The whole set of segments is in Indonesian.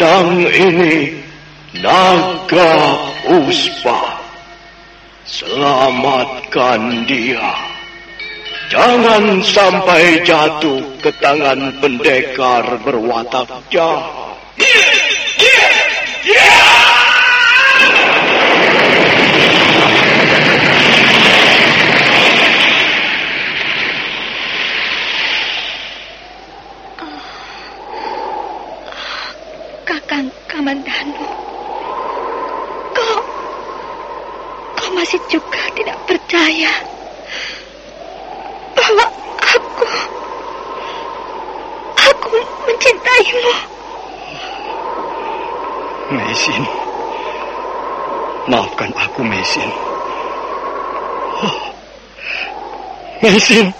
pedang ini Naga Puspa. Selamatkan dia. Jangan sampai jatuh ke tangan pendekar berwatak jahat. Kamandanu. Kau, kau masih juga tidak percaya bahwa aku, aku mencintaimu. Mesin, maafkan aku Mesin. Oh, Mesin.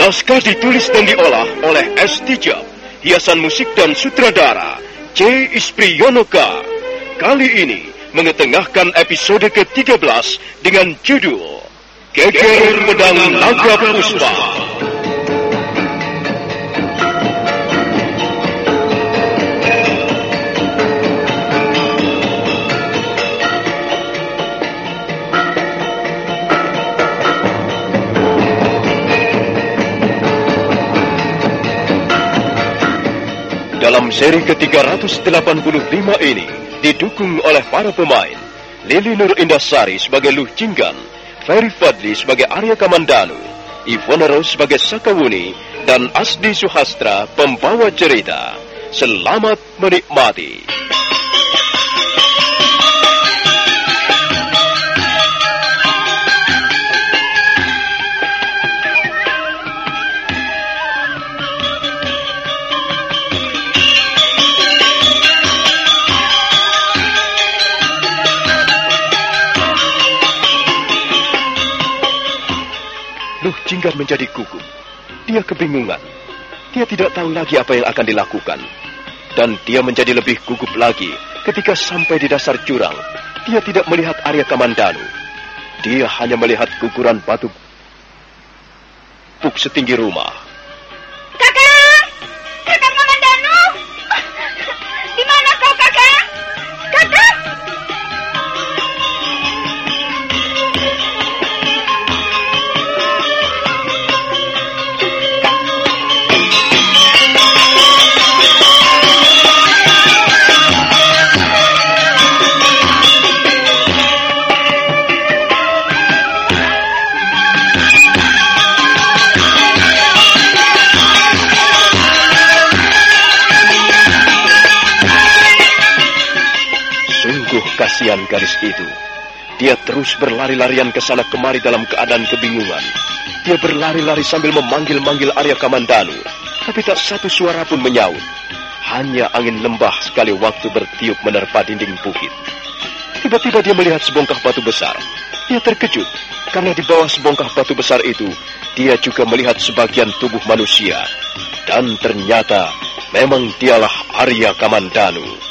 Naskah ditulis dan diolah oleh S. Tijab, hiasan musik dan sutradara C. Ispriyonoka. Kali ini mengetengahkan episode ke-13 dengan judul Geger Pedang Naga Puspa. Dalam seri ke-385 ini didukung oleh para pemain Lili Nur Indasari sebagai Luh Jinggan, Ferry Fadli sebagai Arya Kamandanu, Ivona Rose sebagai Sakawuni, dan Asdi Suhastra pembawa cerita. Selamat menikmati. Jinggar menjadi gugup. Dia kebingungan. Dia tidak tahu lagi apa yang akan dilakukan. Dan dia menjadi lebih gugup lagi ketika sampai di dasar jurang. Dia tidak melihat Arya Kamandanu. Dia hanya melihat guguran batu buk setinggi rumah. Kasihan gadis itu. Dia terus berlari-larian ke sana kemari dalam keadaan kebingungan. Dia berlari-lari sambil memanggil-manggil Arya Kamandanu. Tapi tak satu suara pun menyaut. Hanya angin lembah sekali waktu bertiup menerpa dinding bukit. Tiba-tiba dia melihat sebongkah batu besar. Dia terkejut karena di bawah sebongkah batu besar itu dia juga melihat sebagian tubuh manusia. Dan ternyata memang dialah Arya Kamandanu.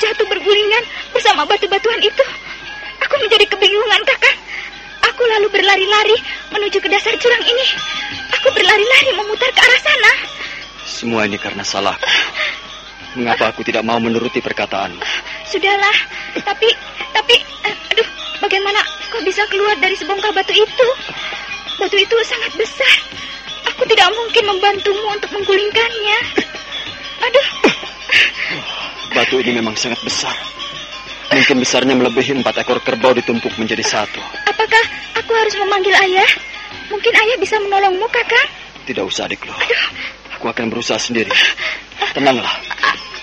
Jatuh bergulingan bersama batu-batuan itu. Aku menjadi kebingungan, kakak. Aku lalu berlari-lari menuju ke dasar jurang ini. Aku berlari-lari memutar ke arah sana. Semua ini karena salahku. Mengapa aku tidak mau menuruti perkataan? Sudahlah, tapi, tapi, eh, aduh, bagaimana kau bisa keluar dari sebongkah batu itu? Batu itu sangat besar. Aku tidak mungkin membantumu untuk menggulingkannya. Aduh. Batu ini memang sangat besar. Mungkin besarnya melebihi empat ekor kerbau ditumpuk menjadi satu. Apakah aku harus memanggil ayah? Mungkin ayah bisa menolongmu, kakak? Tidak usah, adikku. Aku akan berusaha sendiri. Tenanglah.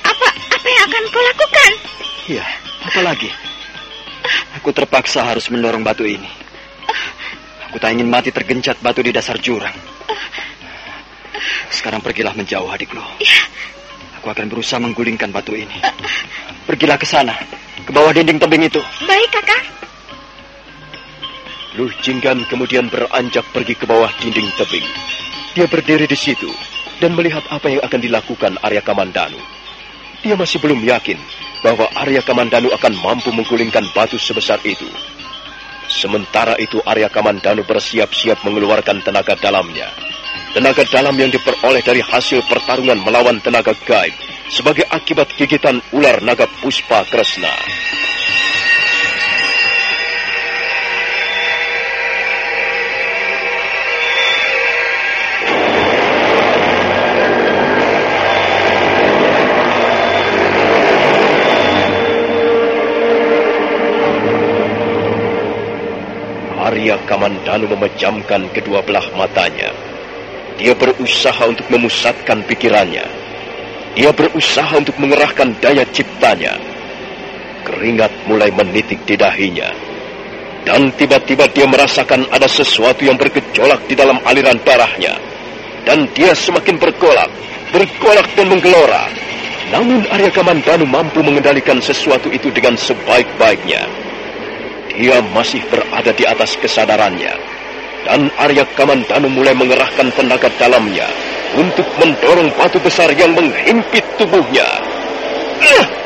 Apa apa yang akan kau lakukan? Iya, apa lagi? Aku terpaksa harus mendorong batu ini. Aku tak ingin mati tergencat batu di dasar jurang. Sekarang pergilah menjauh, adikku. Ya. Aku akan berusaha menggulingkan batu ini. Pergilah ke sana, ke bawah dinding tebing itu. Baik, kakak. Luh Jinggan kemudian beranjak pergi ke bawah dinding tebing. Dia berdiri di situ dan melihat apa yang akan dilakukan Arya Kamandanu. Dia masih belum yakin bahwa Arya Kamandanu akan mampu menggulingkan batu sebesar itu. Sementara itu Arya Kamandanu bersiap-siap mengeluarkan tenaga dalamnya. Tenaga dalam yang diperoleh dari hasil pertarungan melawan tenaga gaib sebagai akibat gigitan ular naga Puspa Kresna. Arya Kamandanu memejamkan kedua belah matanya. Dia berusaha untuk memusatkan pikirannya. Dia berusaha untuk mengerahkan daya ciptanya. Keringat mulai menitik di dahinya. Dan tiba-tiba dia merasakan ada sesuatu yang bergejolak di dalam aliran darahnya. Dan dia semakin bergolak, bergolak dan menggelora. Namun Arya Kamandanu mampu mengendalikan sesuatu itu dengan sebaik-baiknya. Dia masih berada di atas kesadarannya. Dan Arya Kamandanu mulai mengerahkan tenaga dalamnya untuk mendorong batu besar yang menghimpit tubuhnya. Arya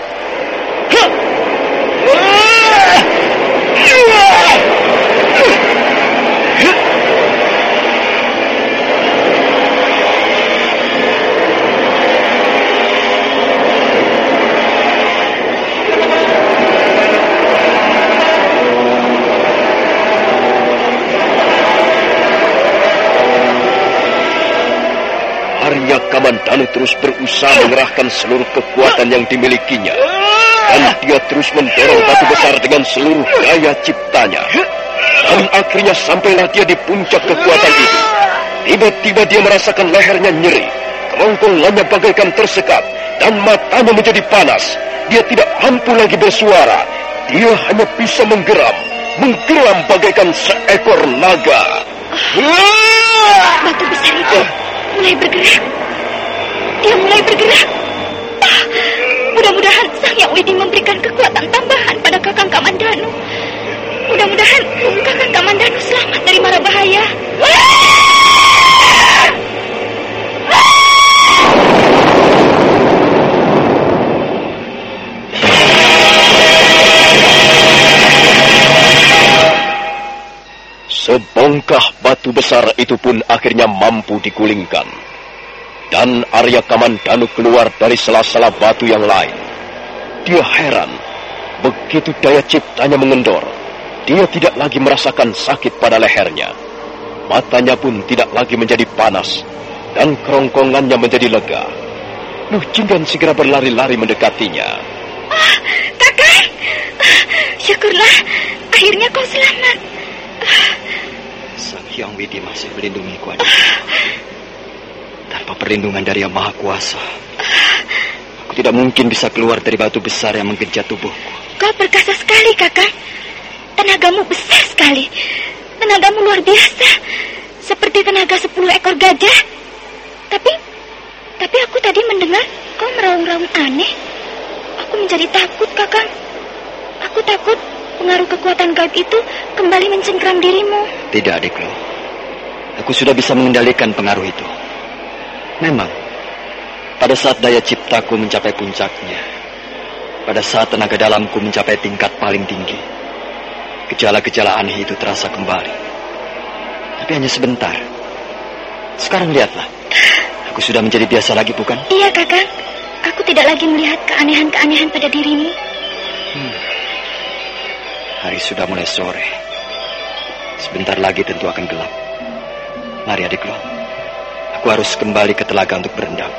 terus berusaha mengerahkan seluruh kekuatan yang dimilikinya. Dan dia terus mendorong batu besar dengan seluruh daya ciptanya. Dan akhirnya sampailah dia di puncak kekuatan itu. Tiba-tiba dia merasakan lehernya nyeri. Kerongkongannya bagaikan tersekat. Dan matanya menjadi panas. Dia tidak mampu lagi bersuara. Dia hanya bisa menggeram. Menggeram bagaikan seekor naga. Batu besar itu mulai bergerak. Dia mulai bergerak. Ah, mudah-mudahan Sang Yang Widi memberikan kekuatan tambahan pada Kakang Kamandanu. Mudah-mudahan Kakang Kamandanu selamat dari mara bahaya. Sebongkah batu besar itu pun akhirnya mampu digulingkan. Dan Arya Kamandanu keluar dari sela-sela batu yang lain. Dia heran, begitu daya ciptanya mengendor, dia tidak lagi merasakan sakit pada lehernya. Matanya pun tidak lagi menjadi panas, dan kerongkongannya menjadi lega. Luh Jinggan segera berlari-lari mendekatinya. Ah, kakak, ah, syukurlah akhirnya kau selamat. Sang Hyang Widi masih melindungiku, adik. Tanpa perlindungan dari Yang Maha Kuasa, aku tidak mungkin bisa keluar dari batu besar yang menggenjat tubuhku. Kau perkasa sekali, kakak. Tenagamu besar sekali. Tenagamu luar biasa. Seperti tenaga sepuluh ekor gajah. Tapi, tapi aku tadi mendengar kau meraung-raung aneh. Aku menjadi takut, kakak. Aku takut pengaruh kekuatan gaib itu kembali mencengkram dirimu. Tidak, adikku. Aku sudah bisa mengendalikan pengaruh itu. Memang, Pada saat daya ciptaku mencapai puncaknya, pada saat tenaga dalamku mencapai tingkat paling tinggi, gejala-gejala aneh itu terasa kembali. Tapi hanya sebentar. Sekarang lihatlah, aku sudah menjadi biasa lagi, bukan? Iya, kakak. Aku tidak lagi melihat keanehan-keanehan pada dirimu. Hmm. Hari sudah mulai sore. Sebentar lagi tentu akan gelap. Mari adikku. Aku harus kembali ke telaga untuk berendam.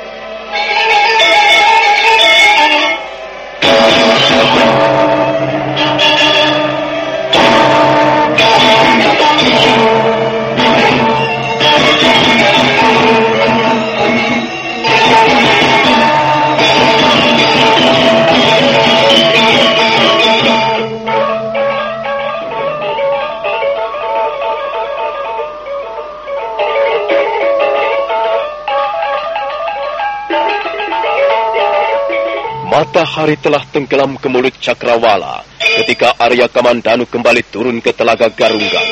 Matahari telah tenggelam ke mulut Cakrawala ketika Arya Kamandanu kembali turun ke telaga Garunggang.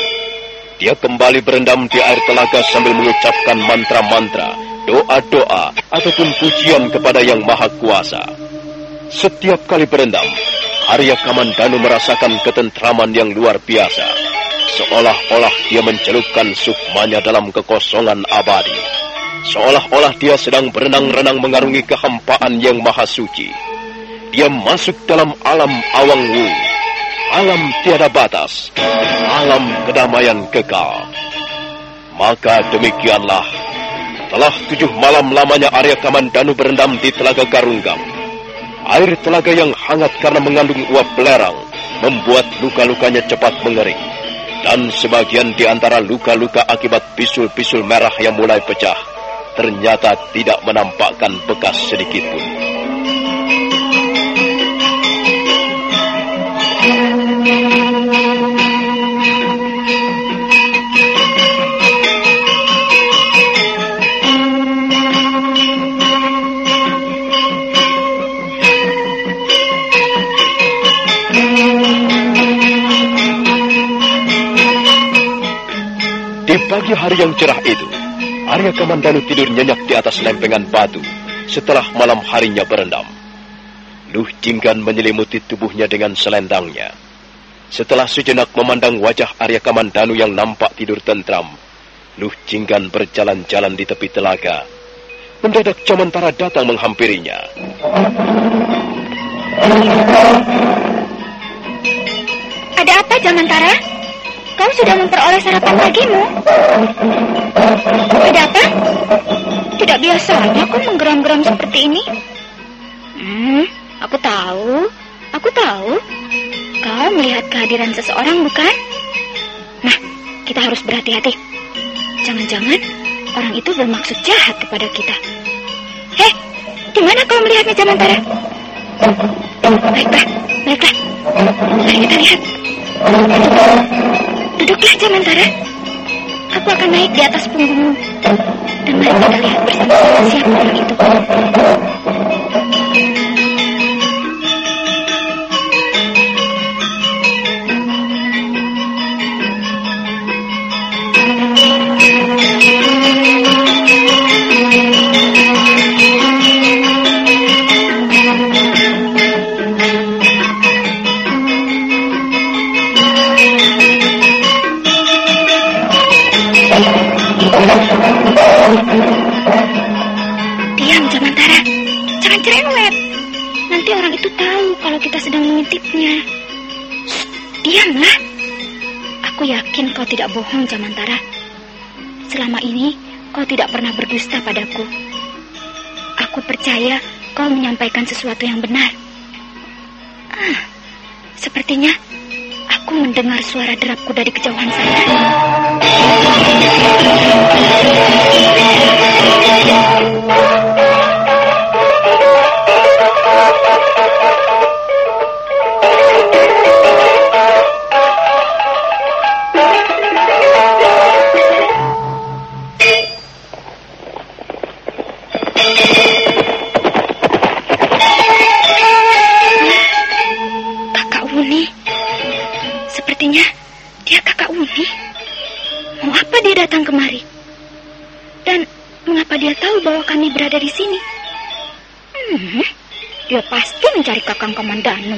Dia kembali berendam di air telaga sambil mengucapkan mantra-mantra, doa-doa, ataupun pujian kepada Yang Maha Kuasa. Setiap kali berendam, Arya Kamandanu merasakan ketentraman yang luar biasa. Seolah-olah dia mencelupkan sukmanya dalam kekosongan abadi. Seolah-olah dia sedang berenang-renang mengarungi kehampaan yang maha suci. Dia masuk dalam alam awang wu, alam tiada batas, alam kedamaian kekal. Maka demikianlah, telah tujuh malam lamanya Arya Kamandanu berendam di Telaga Garunggam. Air telaga yang hangat karena mengandung uap belerang membuat luka-lukanya cepat mengering. Dan sebagian di antara luka-luka akibat bisul-bisul merah yang mulai pecah ternyata tidak menampakkan bekas sedikit pagi hari yang cerah itu, Arya Kamandanu tidur nyenyak di atas lempengan batu setelah malam harinya berendam. Luh Jinggan menyelimuti tubuhnya dengan selendangnya. Setelah sejenak memandang wajah Arya Kamandanu yang nampak tidur tentram, Luh Jinggan berjalan-jalan di tepi telaga. Mendadak Jamantara datang menghampirinya. Ada apa Jamantara? Kau sudah memperoleh sarapan pagimu? Ada apa? Tidak biasanya kau menggeram-geram seperti ini. Hmm, Aku tahu, aku tahu. Kau melihat kehadiran seseorang, bukan? Nah, kita harus berhati-hati. Jangan-jangan orang itu bermaksud jahat kepada kita. Hei, di mana kau melihatnya, Jamantara? Baiklah, baiklah. Mari kita lihat. Duduklah, Jamantara. Aku akan naik di atas punggungmu. Dan mari kita lihat bersama-sama siapa orang itu. Sedang mengintipnya. diamlah. Aku yakin kau tidak bohong, Jamantara. Selama ini kau tidak pernah berdusta padaku. Aku percaya kau menyampaikan sesuatu yang benar. Ah, sepertinya aku mendengar suara derap kuda di kejauhan sana. dia tahu bahwa kami berada di sini? Hmm, dia pasti mencari kakang komandanu.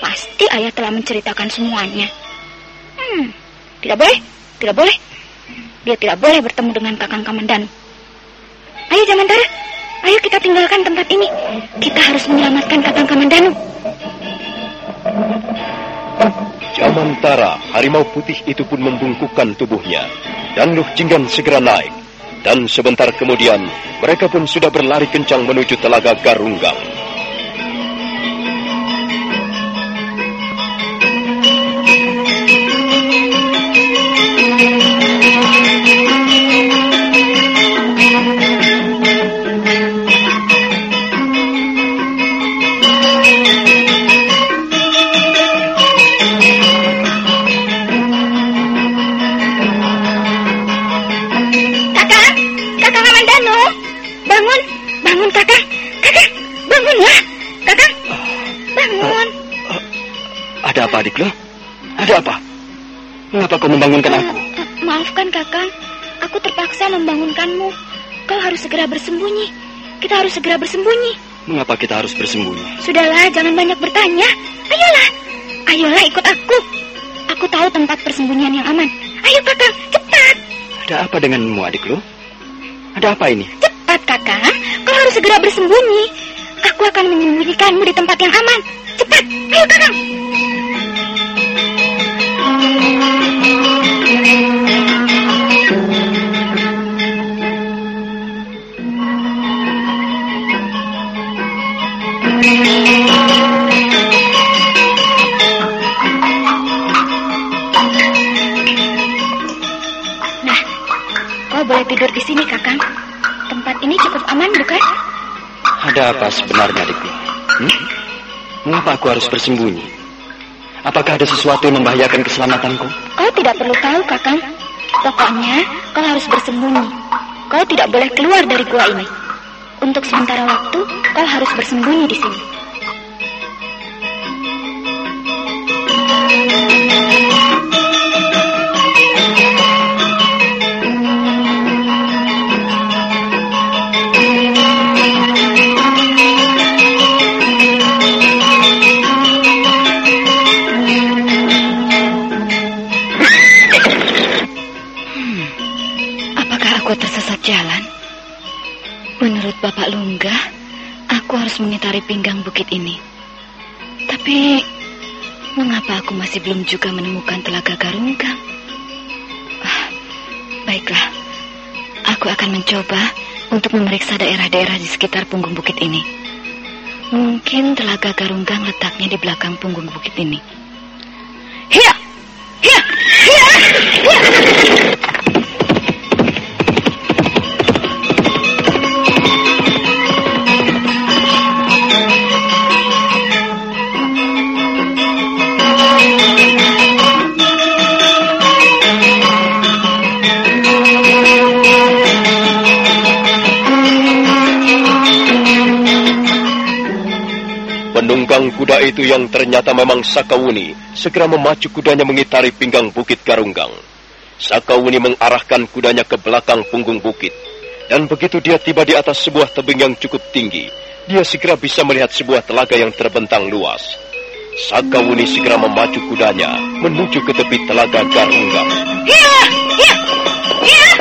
Pasti ayah telah menceritakan semuanya. Hmm, tidak boleh, tidak boleh. Dia tidak boleh bertemu dengan kakang komandanu. Ayo Jamantara, ayo kita tinggalkan tempat ini. Kita harus menyelamatkan kakang komandanu. Jamantara, harimau putih itu pun membungkukkan tubuhnya. Dan Luh Jinggan segera naik. Dan sebentar kemudian, mereka pun sudah berlari kencang menuju telaga Garunggang. Segera bersembunyi. Mengapa kita harus bersembunyi? Sudahlah, jangan banyak bertanya. Ayolah, ayolah ikut aku. Aku tahu tempat persembunyian yang aman. Ayo kakak, cepat, Ada apa denganmu adik lo? Ada apa ini? cepat kakak. Kau harus segera bersembunyi. Aku akan menyembunyikanmu di tempat yang aman. Cepat, ayo kakak. Boleh tidur di sini, Kakang. Tempat ini cukup aman, bukan? Ada apa sebenarnya adikku? Hmm? Mengapa aku harus bersembunyi? Apakah ada sesuatu yang membahayakan keselamatanku? Kau tidak perlu tahu, Kakang. Pokoknya, kau harus bersembunyi. Kau tidak boleh keluar dari gua ini. Untuk sementara waktu, kau harus bersembunyi di sini. Apakah tersesat jalan? Menurut Bapak Lungga, aku harus mengitari pinggang bukit ini. Tapi, mengapa aku masih belum juga menemukan telaga Garunggang? Ah, baiklah, aku akan mencoba untuk memeriksa daerah-daerah di sekitar punggung bukit ini. Mungkin telaga Garunggang letaknya di belakang punggung bukit ini. Itu yang ternyata memang Sakawuni segera memacu kudanya mengitari pinggang bukit Garunggang. Sakawuni mengarahkan kudanya ke belakang punggung bukit. Dan begitu dia tiba di atas sebuah tebing yang cukup tinggi, dia segera bisa melihat sebuah telaga yang terbentang luas. Sakawuni segera memacu kudanya menuju ke tepi telaga Garunggang. Hiya! Hiya! Hiya!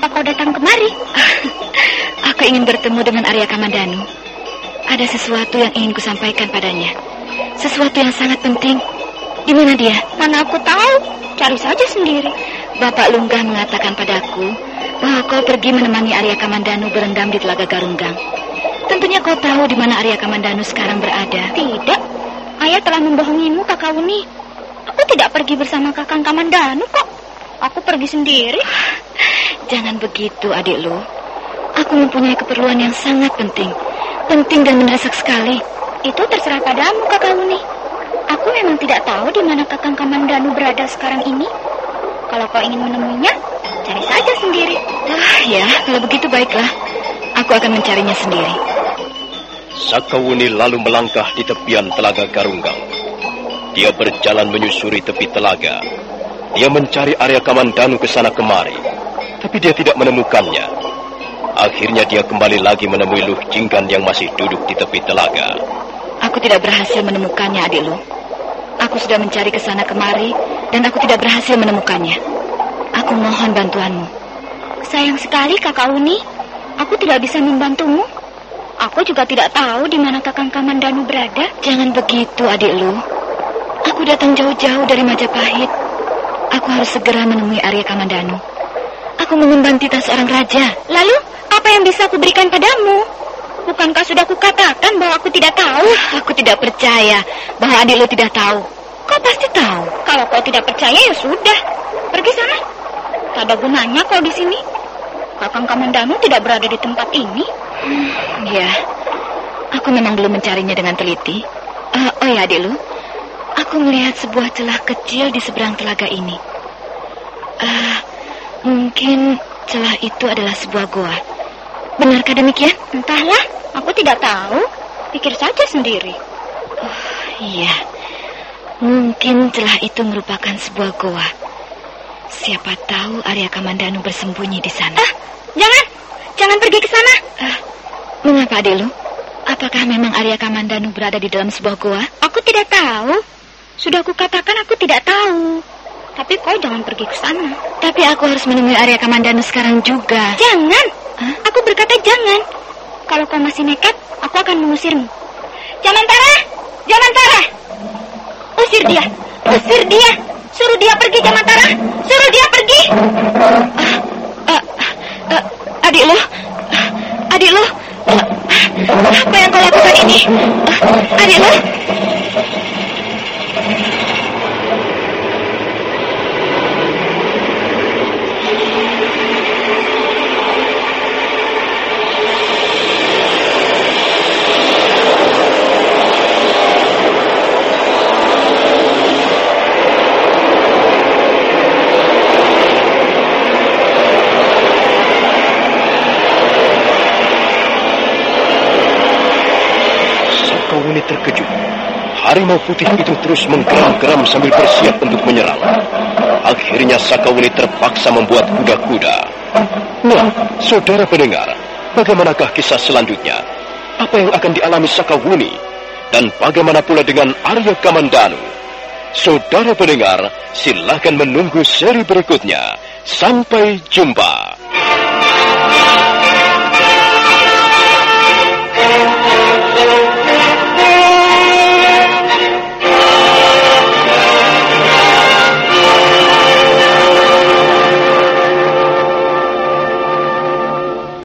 Mengapa kau datang kemari? Aku ingin bertemu dengan Arya Kamandanu. Ada sesuatu yang ingin kusampaikan padanya. Sesuatu yang sangat penting. Di mana dia? Mana aku tahu. Cari saja sendiri. Bapak Lunggah mengatakan padaku bahwa kau pergi menemani Arya Kamandanu berendam di Telaga Garunggang. Tentunya kau tahu di mana Arya Kamandanu sekarang berada. Tidak. Ayah telah membohongimu, Kakak Uni. Aku tidak pergi bersama Kakang Kamandanu kok. Aku pergi sendiri. Jangan begitu, adik lu. Aku mempunyai keperluan yang sangat penting. Penting dan mendesak sekali. Itu terserah padamu, Kakak Uni. Aku memang tidak tahu di mana Kakang Kamandanu berada sekarang ini. Kalau kau ingin menemuinya, cari saja sendiri. Ya, kalau begitu baiklah. Aku akan mencarinya sendiri. Sakawuni lalu melangkah di tepian telaga Garunggal. Dia berjalan menyusuri tepi telaga. Dia mencari area Kamandanu ke sana kemari, tapi dia tidak menemukannya. Akhirnya dia kembali lagi menemui Luh Jinggan yang masih duduk di tepi telaga. Aku tidak berhasil menemukannya, adik Lu. Aku sudah mencari ke sana kemari, dan aku tidak berhasil menemukannya. Aku mohon bantuanmu. Sayang sekali, Kakak Uni. Aku tidak bisa membantumu. Aku juga tidak tahu di mana Kakang Kamandanu berada. Jangan begitu, adik lu. Aku datang jauh-jauh dari Majapahit. Aku harus segera menemui Arya Kamandanu. Aku mengemban titah seorang raja. Lalu, apa yang bisa aku berikan padamu? Bukankah sudah kukatakan bahwa aku tidak tahu? Aku tidak percaya bahwa adik lu tidak tahu. Kau pasti tahu. Kalau kau tidak percaya ya sudah. Pergi sana. Tak ada gunanya kau di sini. Kakang Kamandanu tidak berada di tempat ini. Hmm, ya, aku memang belum mencarinya dengan teliti. Uh, oh ya, adik lu. Aku melihat sebuah celah kecil di seberang telaga ini. Uh, mungkin celah itu adalah sebuah goa. Benarkah demikian? Entahlah, aku tidak tahu. Pikir saja sendiri. Oh, iya. Mungkin celah itu merupakan sebuah goa. Siapa tahu Arya Kamandanu bersembunyi di sana. Ah, jangan. Jangan pergi ke sana. Uh, Mengapa, Delu? Apakah memang Arya Kamandanu berada di dalam sebuah goa? Aku tidak tahu. Sudah kukatakan aku tidak tahu. Tapi kau jangan pergi ke sana. Tapi aku harus menemui Arya Kamandanu sekarang juga. Jangan. Huh? Aku berkata jangan. Kalau kau masih nekat, aku akan mengusirmu. Jangan Tara! Jangan Tara! Usir dia! Usir dia! Suruh dia pergi, Jangan Tara! Suruh dia pergi! Uh, uh, uh, adik lo, adik lo, apa yang kau lakukan ini? Adik lo? Kawuni terkejut. Harimau putih itu terus menggeram-geram sambil bersiap untuk menyerang. Akhirnya Sakawuni terpaksa membuat kuda-kuda. Nah, saudara pendengar, bagaimanakah kisah selanjutnya? Apa yang akan dialami Sakawuni? Dan bagaimana pula dengan Arya Kamandanu? Saudara pendengar, silahkan menunggu seri berikutnya. Sampai jumpa.